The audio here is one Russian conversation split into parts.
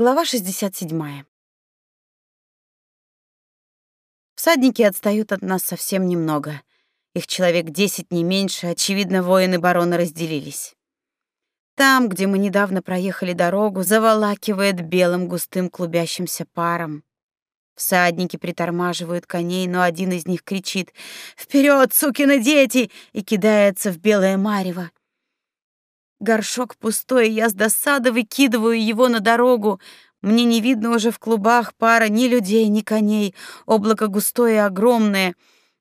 Глава 67. Всадники отстают от нас совсем немного. Их человек десять не меньше, очевидно, воины барона разделились. Там, где мы недавно проехали дорогу, заволакивает белым густым клубящимся паром. Всадники притормаживают коней, но один из них кричит «Вперед, сукины дети!» и кидается в белое марево. Горшок пустой, я с досады выкидываю его на дорогу. Мне не видно уже в клубах пара ни людей, ни коней. Облако густое и огромное.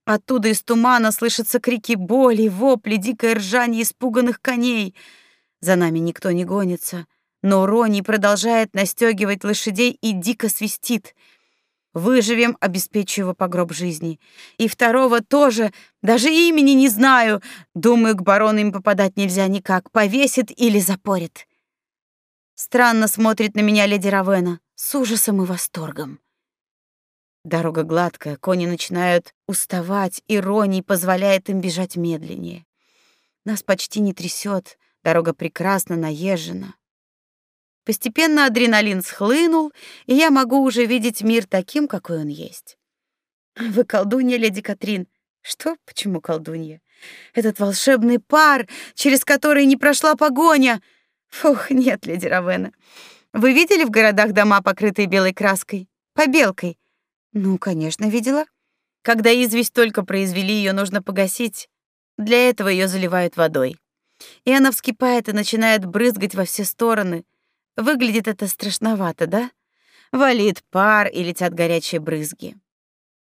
Оттуда из тумана слышатся крики боли, вопли, дикое ржание испуганных коней. За нами никто не гонится, но Рони продолжает настегивать лошадей и дико свистит — Выживем, обеспечу его по гроб жизни. И второго тоже, даже имени не знаю. Думаю, к барону им попадать нельзя никак. Повесит или запорит. Странно смотрит на меня леди Равена, с ужасом и восторгом. Дорога гладкая, кони начинают уставать, ироний позволяет им бежать медленнее. Нас почти не трясет, дорога прекрасно наезжена. Постепенно адреналин схлынул, и я могу уже видеть мир таким, какой он есть. Вы колдунья, леди Катрин. Что? Почему колдунья? Этот волшебный пар, через который не прошла погоня. Фух, нет, леди Равена. Вы видели в городах дома, покрытые белой краской? Побелкой? Ну, конечно, видела. Когда известь только произвели, ее нужно погасить. Для этого ее заливают водой. И она вскипает и начинает брызгать во все стороны — Выглядит это страшновато, да? Валит пар и летят горячие брызги.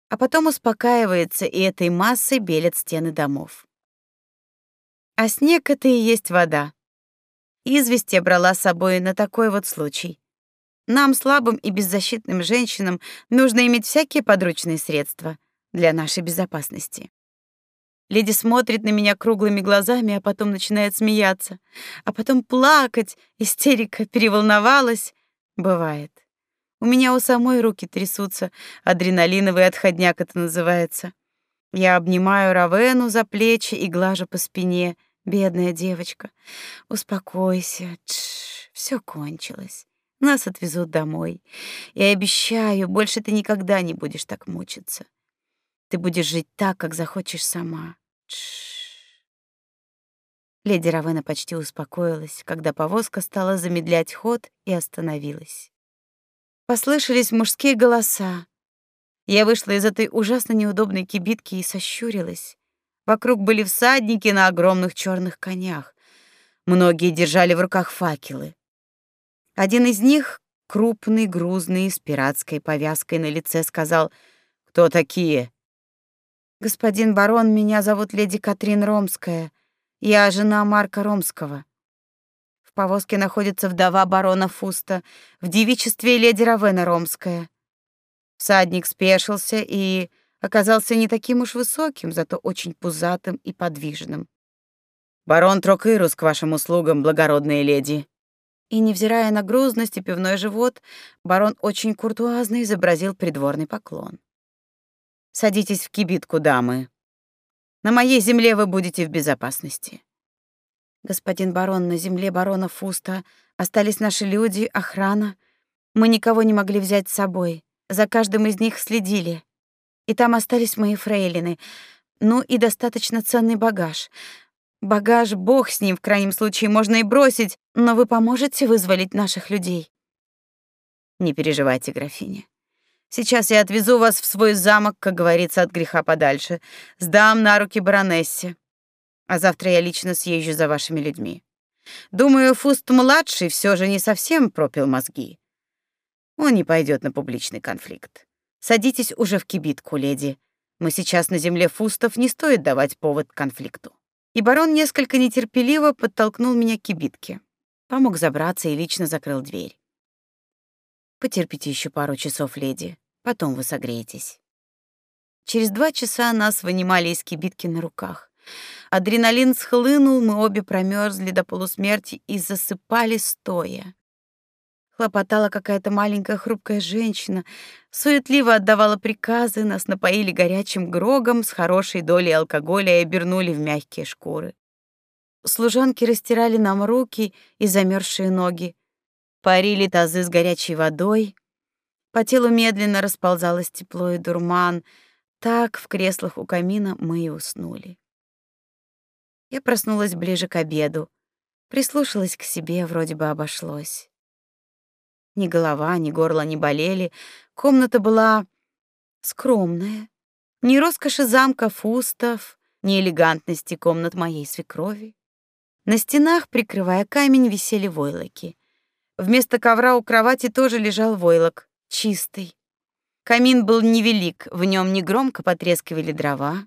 А потом успокаивается, и этой массой белят стены домов. А снег — это и есть вода. Известь я брала с собой на такой вот случай. Нам, слабым и беззащитным женщинам, нужно иметь всякие подручные средства для нашей безопасности. Леди смотрит на меня круглыми глазами, а потом начинает смеяться, а потом плакать, истерика, переволновалась. Бывает. У меня у самой руки трясутся, адреналиновый отходняк это называется. Я обнимаю Равену за плечи и глажу по спине. Бедная девочка. Успокойся. Тш, все кончилось. Нас отвезут домой. И обещаю, больше ты никогда не будешь так мучиться. Ты будешь жить так, как захочешь сама. Леди Равена почти успокоилась, когда повозка стала замедлять ход и остановилась. Послышались мужские голоса. Я вышла из этой ужасно неудобной кибитки и сощурилась. Вокруг были всадники на огромных черных конях. Многие держали в руках факелы. Один из них, крупный, грузный, с пиратской повязкой на лице, сказал: "Кто такие?" Господин барон, меня зовут леди Катрин Ромская. Я жена Марка Ромского. В повозке находится вдова барона Фуста, в девичестве леди Равена Ромская. Всадник спешился и оказался не таким уж высоким, зато очень пузатым и подвижным. Барон Трокирус к вашим услугам, благородные леди. И невзирая на грузность и пивной живот, барон очень куртуазно изобразил придворный поклон. Садитесь в кибитку, дамы. На моей земле вы будете в безопасности. Господин барон, на земле барона Фуста остались наши люди, охрана. Мы никого не могли взять с собой. За каждым из них следили. И там остались мои фрейлины. Ну и достаточно ценный багаж. Багаж, бог с ним, в крайнем случае, можно и бросить, но вы поможете вызволить наших людей? Не переживайте, графиня. Сейчас я отвезу вас в свой замок, как говорится, от греха подальше. Сдам на руки баронессе. А завтра я лично съезжу за вашими людьми. Думаю, Фуст-младший все же не совсем пропил мозги. Он не пойдет на публичный конфликт. Садитесь уже в кибитку, леди. Мы сейчас на земле Фустов, не стоит давать повод к конфликту. И барон несколько нетерпеливо подтолкнул меня к кибитке. Помог забраться и лично закрыл дверь. Потерпите еще пару часов, леди. Потом вы согреетесь. Через два часа нас вынимали из кибитки на руках. Адреналин схлынул, мы обе промерзли до полусмерти и засыпали стоя. Хлопотала какая-то маленькая хрупкая женщина, суетливо отдавала приказы, нас напоили горячим грогом с хорошей долей алкоголя и обернули в мягкие шкуры. Служанки растирали нам руки и замерзшие ноги. Парили тазы с горячей водой. По телу медленно расползалось тепло и дурман. Так в креслах у камина мы и уснули. Я проснулась ближе к обеду. Прислушалась к себе, вроде бы обошлось. Ни голова, ни горло не болели. Комната была скромная. Ни роскоши замка Фустов, ни элегантности комнат моей свекрови. На стенах, прикрывая камень, висели войлоки. Вместо ковра у кровати тоже лежал войлок, чистый. Камин был невелик, в нем негромко потрескивали дрова.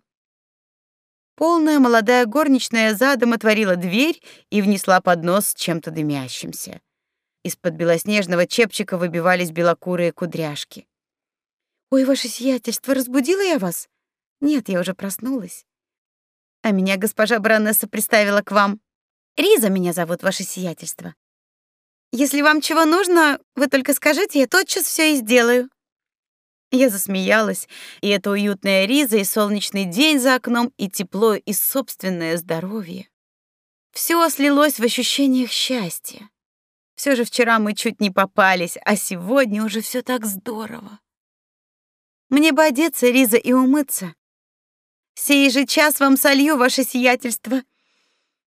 Полная молодая горничная задом отворила дверь и внесла поднос с чем-то дымящимся. Из-под белоснежного чепчика выбивались белокурые кудряшки. «Ой, ваше сиятельство, разбудила я вас?» «Нет, я уже проснулась». «А меня госпожа баронесса представила к вам. Риза меня зовут, ваше сиятельство. Если вам чего нужно, вы только скажите, я тотчас все и сделаю». Я засмеялась, и это уютная риза, и солнечный день за окном, и тепло, и собственное здоровье. Все слилось в ощущениях счастья. Все же вчера мы чуть не попались, а сегодня уже все так здорово. Мне бы одеться, Риза, и умыться. Сей же час вам солью, ваше сиятельство.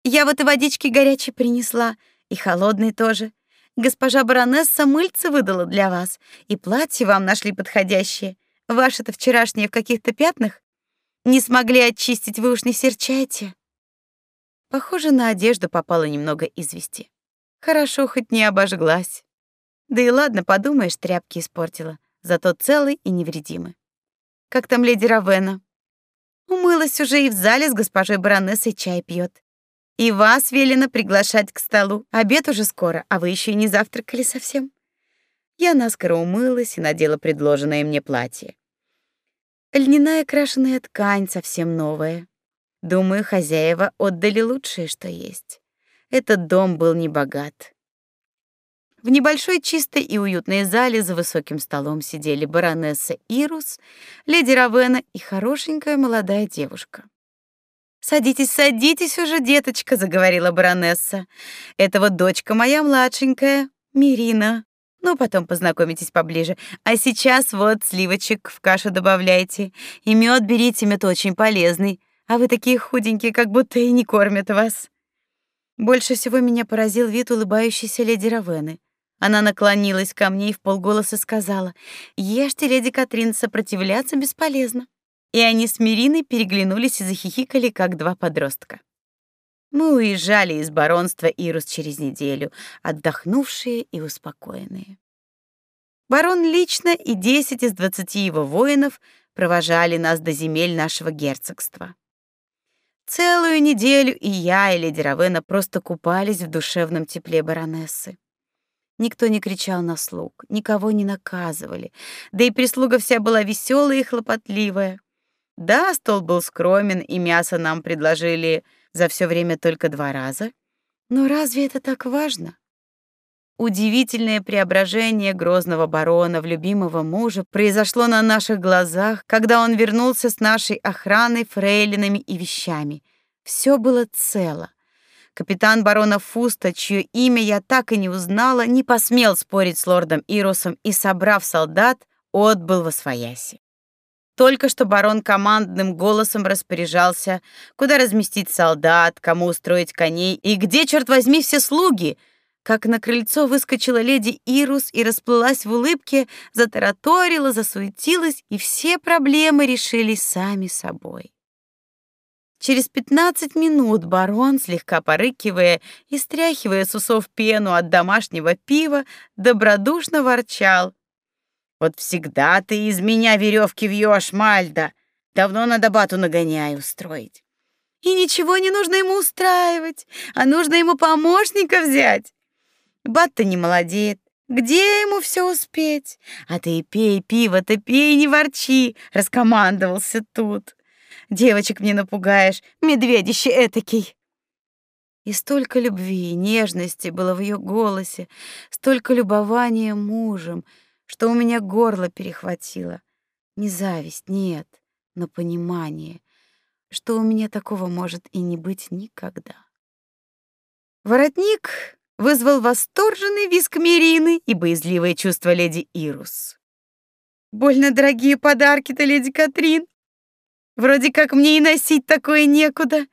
Я вот и водички горячей принесла, и холодной тоже. Госпожа баронесса мыльце выдала для вас, и платье вам нашли подходящее. Ваше-то вчерашнее в каких-то пятнах. Не смогли очистить, вы уж не серчайте. Похоже, на одежду попало немного извести. Хорошо, хоть не обожглась. Да и ладно, подумаешь, тряпки испортила, зато целый и невредимый. Как там леди Равена? Умылась уже и в зале с госпожой баронессой чай пьет. И вас велено приглашать к столу. Обед уже скоро, а вы еще не завтракали совсем. Я наскоро умылась и надела предложенное мне платье. Льняная крашеная ткань совсем новая. Думаю, хозяева отдали лучшее, что есть. Этот дом был не богат. В небольшой чистой и уютной зале за высоким столом сидели баронесса Ирус, леди Равена и хорошенькая молодая девушка. Садитесь, садитесь уже, деточка, заговорила баронесса. Это вот дочка моя младшенькая, Мирина. Ну, потом познакомитесь поближе. А сейчас вот сливочек в кашу добавляйте. И мед берите, мед очень полезный. А вы такие худенькие, как будто и не кормят вас. Больше всего меня поразил вид улыбающейся леди Равены. Она наклонилась ко мне и в полголоса сказала: "Ешьте, леди Катрин, сопротивляться бесполезно". И они с Мириной переглянулись и захихикали, как два подростка. Мы уезжали из баронства Ирус через неделю, отдохнувшие и успокоенные. Барон лично и десять из двадцати его воинов провожали нас до земель нашего герцогства. Целую неделю и я, и леди Равена просто купались в душевном тепле баронессы. Никто не кричал на слуг, никого не наказывали, да и прислуга вся была веселая и хлопотливая. Да, стол был скромен, и мясо нам предложили за все время только два раза. Но разве это так важно? Удивительное преображение грозного барона в любимого мужа произошло на наших глазах, когда он вернулся с нашей охраной, фрейлинами и вещами. Все было цело. Капитан барона Фуста, чье имя я так и не узнала, не посмел спорить с лордом Ирусом и, собрав солдат, отбыл во свояси. Только что барон командным голосом распоряжался, куда разместить солдат, кому устроить коней и где, черт возьми, все слуги. Как на крыльцо выскочила леди Ирус и расплылась в улыбке, затараторила, засуетилась, и все проблемы решились сами собой. Через пятнадцать минут барон, слегка порыкивая и стряхивая с усов пену от домашнего пива, добродушно ворчал, вот всегда ты из меня веревки вьешь, Мальда. Давно надо бату нагоняй устроить. И ничего не нужно ему устраивать, а нужно ему помощника взять. Бат-то не молодеет. Где ему все успеть? А ты пей пиво-то пей, не ворчи, раскомандовался тут. Девочек мне напугаешь, медведище этакий. И столько любви и нежности было в ее голосе, столько любования мужем — что у меня горло перехватило. Не зависть, нет, но понимание, что у меня такого может и не быть никогда. Воротник вызвал восторженный визг Мирины и боязливое чувство леди Ирус. Больно дорогие подарки-то, леди Катрин. Вроде как мне и носить такое некуда.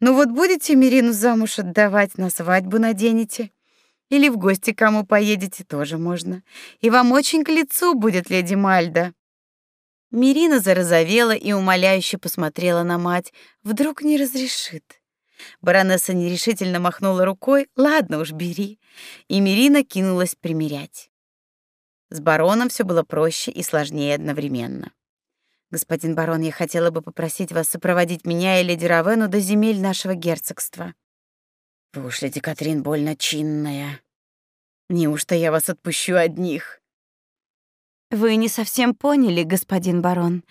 Ну вот будете Мирину замуж отдавать, на свадьбу наденете. Или в гости кому поедете, тоже можно. И вам очень к лицу будет, леди Мальда. Мирина зарозовела и умоляюще посмотрела на мать. Вдруг не разрешит. Баронесса нерешительно махнула рукой. «Ладно уж, бери». И Мирина кинулась примерять. С бароном все было проще и сложнее одновременно. «Господин барон, я хотела бы попросить вас сопроводить меня и леди Равену до земель нашего герцогства». «Вы уж, леди Катрин, больно чинная. Неужто я вас отпущу одних?» «Вы не совсем поняли, господин барон.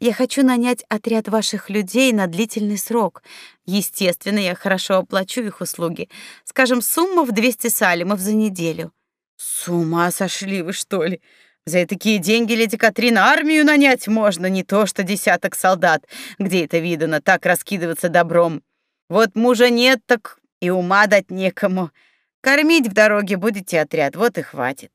Я хочу нанять отряд ваших людей на длительный срок. Естественно, я хорошо оплачу их услуги. Скажем, сумма в 200 салимов за неделю. С ума сошли вы, что ли? За такие деньги, леди Катрина, армию нанять можно, не то что десяток солдат. Где это видано, так раскидываться добром? Вот мужа нет, так и ума дать некому. Кормить в дороге будете отряд, вот и хватит.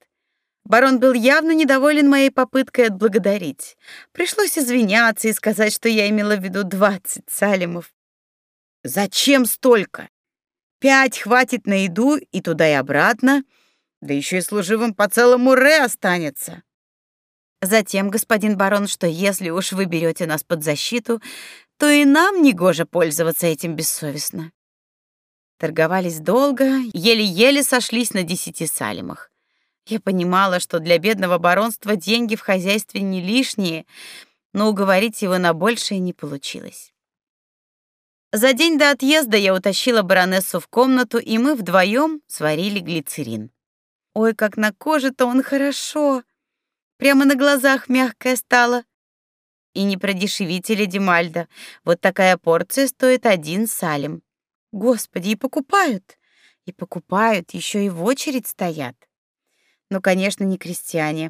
Барон был явно недоволен моей попыткой отблагодарить. Пришлось извиняться и сказать, что я имела в виду двадцать салимов. Зачем столько? Пять хватит на еду и туда и обратно, да еще и служивым по целому ре останется. Затем, господин барон, что если уж вы берете нас под защиту, то и нам не гоже пользоваться этим бессовестно. Торговались долго, еле-еле сошлись на десяти салимах. Я понимала, что для бедного баронства деньги в хозяйстве не лишние, но уговорить его на большее не получилось. За день до отъезда я утащила баронессу в комнату, и мы вдвоем сварили глицерин. Ой, как на коже-то он хорошо. Прямо на глазах мягкое стало. И не продешевите, леди Мальда. Вот такая порция стоит один салим. Господи, и покупают. И покупают, еще и в очередь стоят. Ну, конечно, не крестьяне.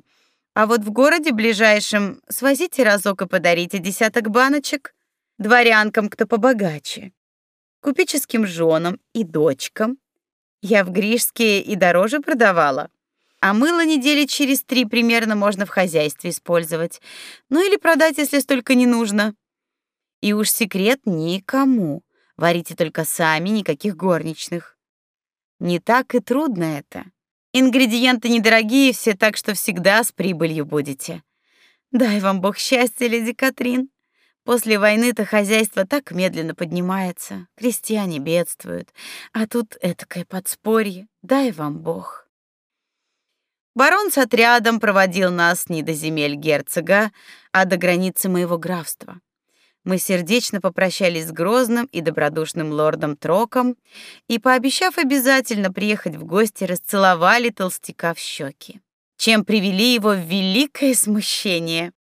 А вот в городе ближайшем свозите разок и подарите десяток баночек дворянкам, кто побогаче, купеческим женам и дочкам. Я в Гришске и дороже продавала. А мыло недели через три примерно можно в хозяйстве использовать. Ну или продать, если столько не нужно. И уж секрет никому. Варите только сами, никаких горничных. Не так и трудно это. Ингредиенты недорогие все, так что всегда с прибылью будете. Дай вам Бог счастья, леди Катрин. После войны-то хозяйство так медленно поднимается, крестьяне бедствуют, а тут этакое подспорье. Дай вам Бог. Барон с отрядом проводил нас не до земель герцога, а до границы моего графства мы сердечно попрощались с грозным и добродушным лордом Троком и, пообещав обязательно приехать в гости, расцеловали толстяка в щеки, чем привели его в великое смущение.